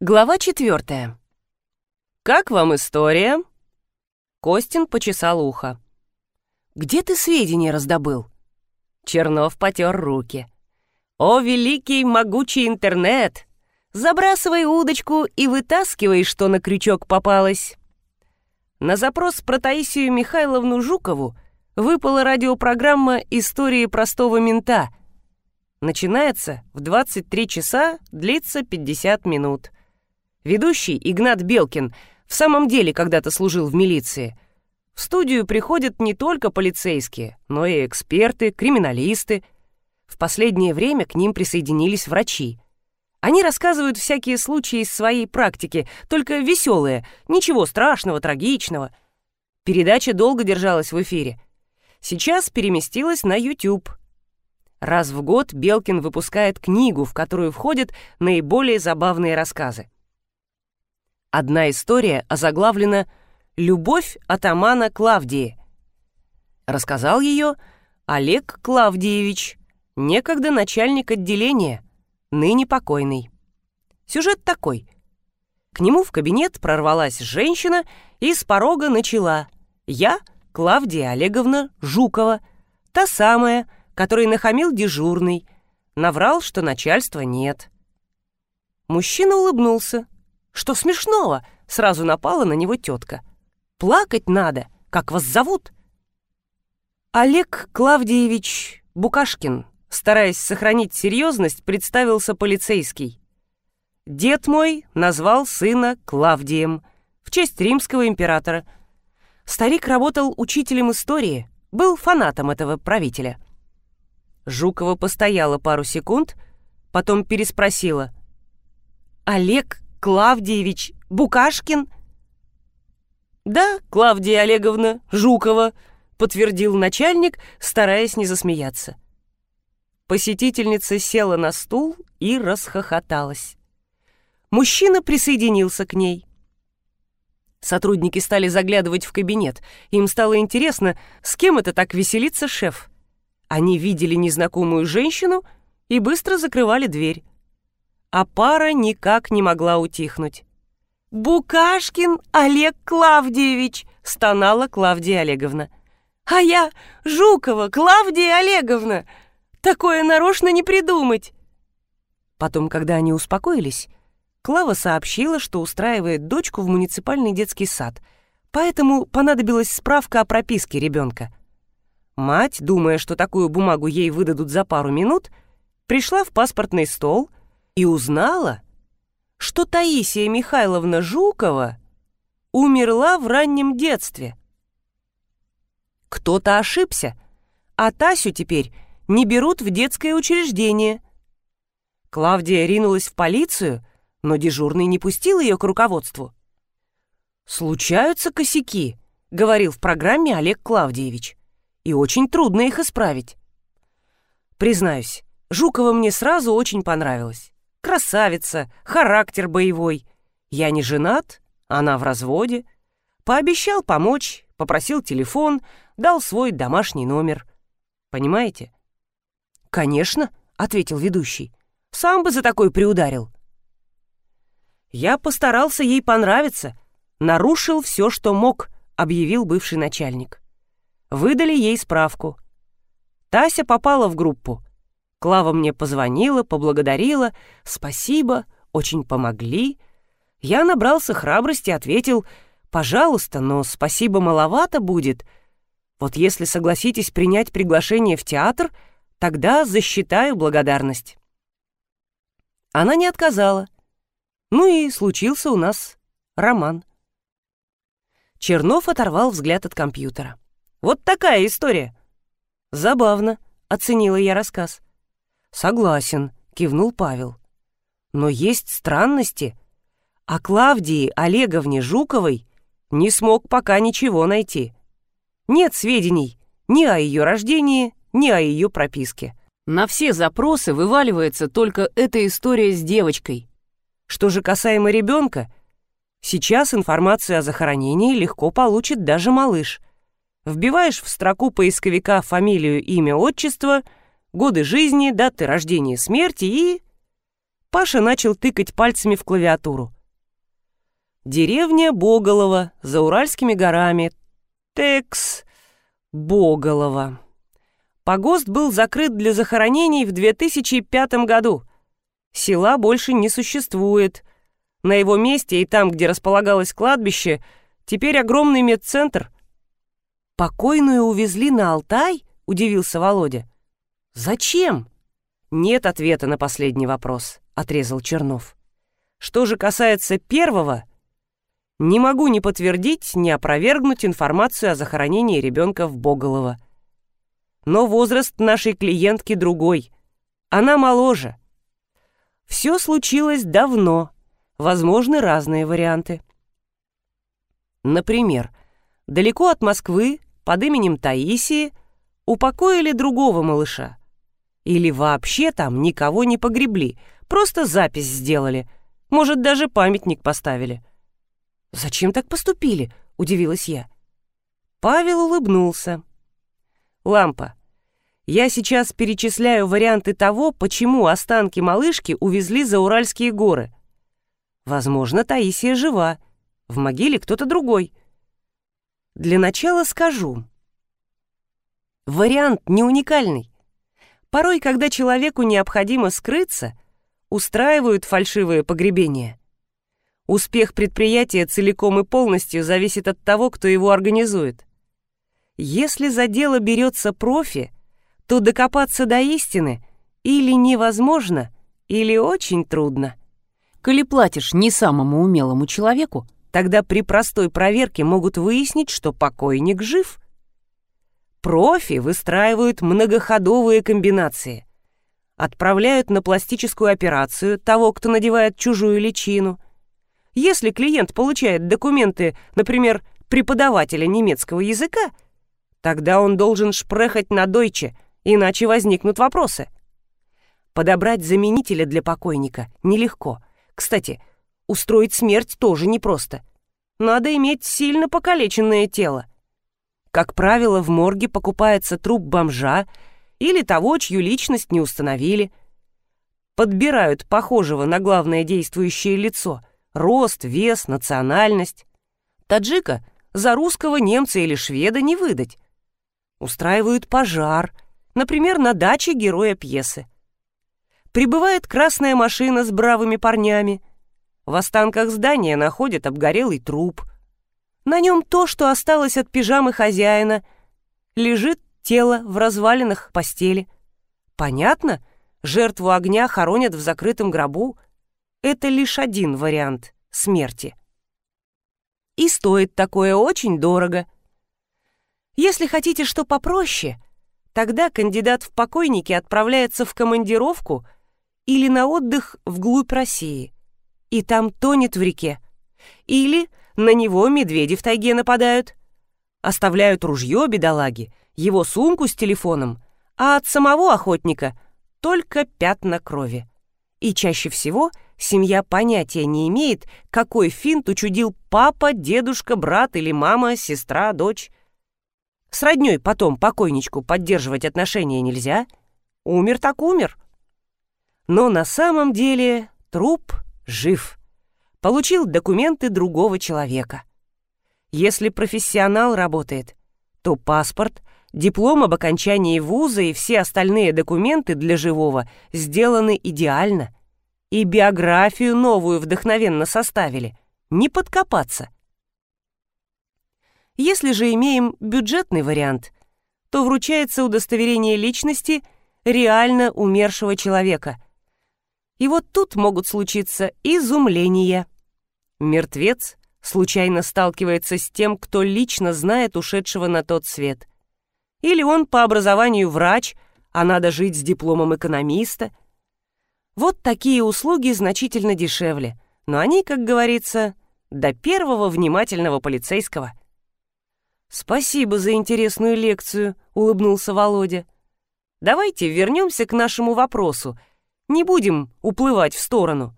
Глава четвертая. «Как вам история?» Костин почесал ухо. «Где ты сведения раздобыл?» Чернов потер руки. «О, великий могучий интернет! Забрасывай удочку и вытаскивай, что на крючок попалось!» На запрос про Таисию Михайловну Жукову выпала радиопрограмма «Истории простого мента». Начинается в 23 часа, длится 50 минут. Ведущий Игнат Белкин в самом деле когда-то служил в милиции. В студию приходят не только полицейские, но и эксперты, криминалисты. В последнее время к ним присоединились врачи. Они рассказывают всякие случаи из своей практики, только веселые, ничего страшного, трагичного. Передача долго держалась в эфире. Сейчас переместилась на YouTube. Раз в год Белкин выпускает книгу, в которую входят наиболее забавные рассказы. Одна история озаглавлена «Любовь атамана Клавдии». Рассказал ее Олег Клавдиевич, некогда начальник отделения, ныне покойный. Сюжет такой. К нему в кабинет прорвалась женщина и с порога начала «Я, Клавдия Олеговна Жукова, та самая, которой нахамил дежурный, наврал, что начальства нет». Мужчина улыбнулся. Что смешного? Сразу напала на него тетка. Плакать надо. Как вас зовут? Олег Клавдиевич Букашкин, стараясь сохранить серьезность, представился полицейский. Дед мой назвал сына Клавдием в честь римского императора. Старик работал учителем истории, был фанатом этого правителя. Жукова постояла пару секунд, потом переспросила. «Олег Клавдиевич Букашкин?» «Да, Клавдия Олеговна Жукова», — подтвердил начальник, стараясь не засмеяться. Посетительница села на стул и расхохоталась. Мужчина присоединился к ней. Сотрудники стали заглядывать в кабинет. Им стало интересно, с кем это так веселится шеф. Они видели незнакомую женщину и быстро закрывали дверь а пара никак не могла утихнуть. «Букашкин Олег Клавдиевич!» — стонала Клавдия Олеговна. «А я Жукова Клавдия Олеговна! Такое нарочно не придумать!» Потом, когда они успокоились, Клава сообщила, что устраивает дочку в муниципальный детский сад, поэтому понадобилась справка о прописке ребенка. Мать, думая, что такую бумагу ей выдадут за пару минут, пришла в паспортный стол — и узнала, что Таисия Михайловна Жукова умерла в раннем детстве. Кто-то ошибся, а Тасю теперь не берут в детское учреждение. Клавдия ринулась в полицию, но дежурный не пустил ее к руководству. «Случаются косяки», — говорил в программе Олег Клавдиевич, «и очень трудно их исправить». Признаюсь, Жукова мне сразу очень понравилась. Красавица, характер боевой. Я не женат, она в разводе. Пообещал помочь, попросил телефон, дал свой домашний номер. Понимаете? «Конечно», — ответил ведущий. «Сам бы за такой приударил». «Я постарался ей понравиться, нарушил все, что мог», — объявил бывший начальник. Выдали ей справку. Тася попала в группу. Клава мне позвонила, поблагодарила. «Спасибо, очень помогли». Я набрался храбрости, ответил «Пожалуйста, но спасибо маловато будет. Вот если согласитесь принять приглашение в театр, тогда засчитаю благодарность». Она не отказала. Ну и случился у нас роман. Чернов оторвал взгляд от компьютера. «Вот такая история». «Забавно», — оценила я рассказ. «Согласен», — кивнул Павел. «Но есть странности. О Клавдии Олеговне Жуковой не смог пока ничего найти. Нет сведений ни о ее рождении, ни о ее прописке. На все запросы вываливается только эта история с девочкой. Что же касаемо ребенка, сейчас информацию о захоронении легко получит даже малыш. Вбиваешь в строку поисковика фамилию, имя, отчество — годы жизни, даты рождения и смерти и... Паша начал тыкать пальцами в клавиатуру. Деревня Боголова, за Уральскими горами. Текс. Боголова. Погост был закрыт для захоронений в 2005 году. Села больше не существует. На его месте и там, где располагалось кладбище, теперь огромный медцентр. «Покойную увезли на Алтай?» — удивился Володя. «Зачем?» «Нет ответа на последний вопрос», — отрезал Чернов. «Что же касается первого, не могу ни подтвердить, ни опровергнуть информацию о захоронении ребенка в Боголово. Но возраст нашей клиентки другой. Она моложе. Все случилось давно. Возможны разные варианты. Например, далеко от Москвы под именем Таисии упокоили другого малыша. Или вообще там никого не погребли, просто запись сделали. Может, даже памятник поставили. «Зачем так поступили?» — удивилась я. Павел улыбнулся. «Лампа, я сейчас перечисляю варианты того, почему останки малышки увезли за Уральские горы. Возможно, Таисия жива. В могиле кто-то другой. Для начала скажу. Вариант не уникальный. Порой, когда человеку необходимо скрыться, устраивают фальшивые погребения. Успех предприятия целиком и полностью зависит от того, кто его организует. Если за дело берется профи, то докопаться до истины или невозможно, или очень трудно. Коли платишь не самому умелому человеку, тогда при простой проверке могут выяснить, что покойник жив. Профи выстраивают многоходовые комбинации. Отправляют на пластическую операцию того, кто надевает чужую личину. Если клиент получает документы, например, преподавателя немецкого языка, тогда он должен шпрехать на дойче – иначе возникнут вопросы. Подобрать заменителя для покойника нелегко. Кстати, устроить смерть тоже непросто. Надо иметь сильно покалеченное тело. Как правило, в морге покупается труп бомжа или того, чью личность не установили. Подбирают похожего на главное действующее лицо — рост, вес, национальность. Таджика за русского немца или шведа не выдать. Устраивают пожар — Например, на даче героя пьесы. Прибывает красная машина с бравыми парнями. В останках здания находят обгорелый труп. На нем то, что осталось от пижамы хозяина. Лежит тело в развалинах постели. Понятно? Жертву огня хоронят в закрытом гробу. Это лишь один вариант смерти. И стоит такое очень дорого. Если хотите что попроще, Тогда кандидат в покойники отправляется в командировку или на отдых вглубь России, и там тонет в реке. Или на него медведи в тайге нападают. Оставляют ружье бедолаги, его сумку с телефоном, а от самого охотника только пятна крови. И чаще всего семья понятия не имеет, какой финт учудил папа, дедушка, брат или мама, сестра, дочь. С роднёй потом покойничку поддерживать отношения нельзя. Умер так умер. Но на самом деле труп жив. Получил документы другого человека. Если профессионал работает, то паспорт, диплом об окончании вуза и все остальные документы для живого сделаны идеально. И биографию новую вдохновенно составили. Не подкопаться. Если же имеем бюджетный вариант, то вручается удостоверение личности реально умершего человека. И вот тут могут случиться изумления. Мертвец случайно сталкивается с тем, кто лично знает ушедшего на тот свет. Или он по образованию врач, а надо жить с дипломом экономиста. Вот такие услуги значительно дешевле, но они, как говорится, до первого внимательного полицейского – «Спасибо за интересную лекцию», — улыбнулся Володя. «Давайте вернемся к нашему вопросу. Не будем уплывать в сторону».